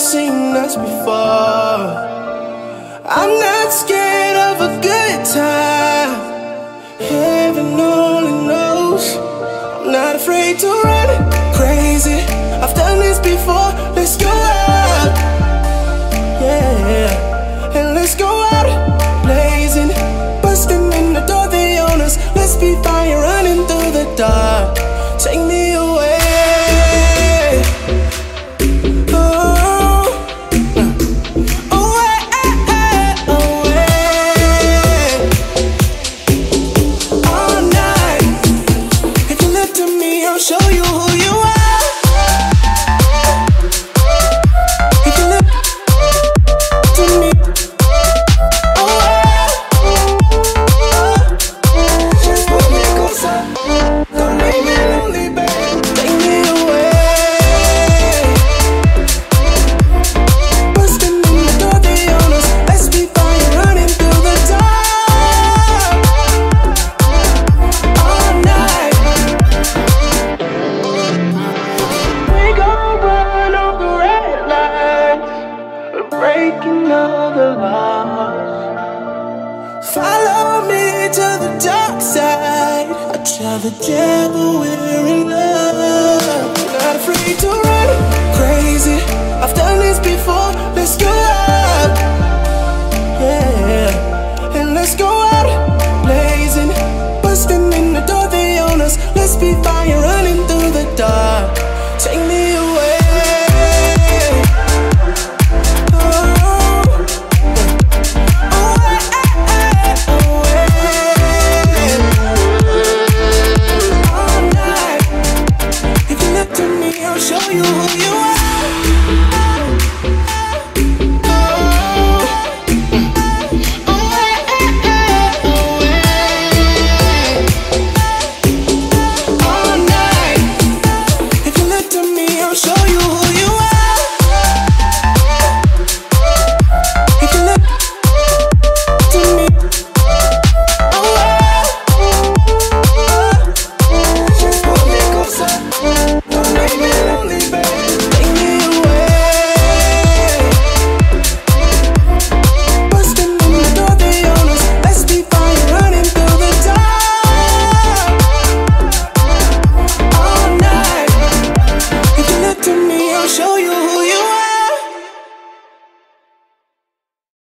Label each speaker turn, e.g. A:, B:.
A: seen us before. I'm not scared of a good time. Heaven only knows. I'm not afraid to run crazy. I've done this before. Let's go out. Yeah. And let's go out blazing. Busting in the door, they own us. Let's be fire making another loss. Follow me to the dark side. I tell the devil we're in love. Not afraid to.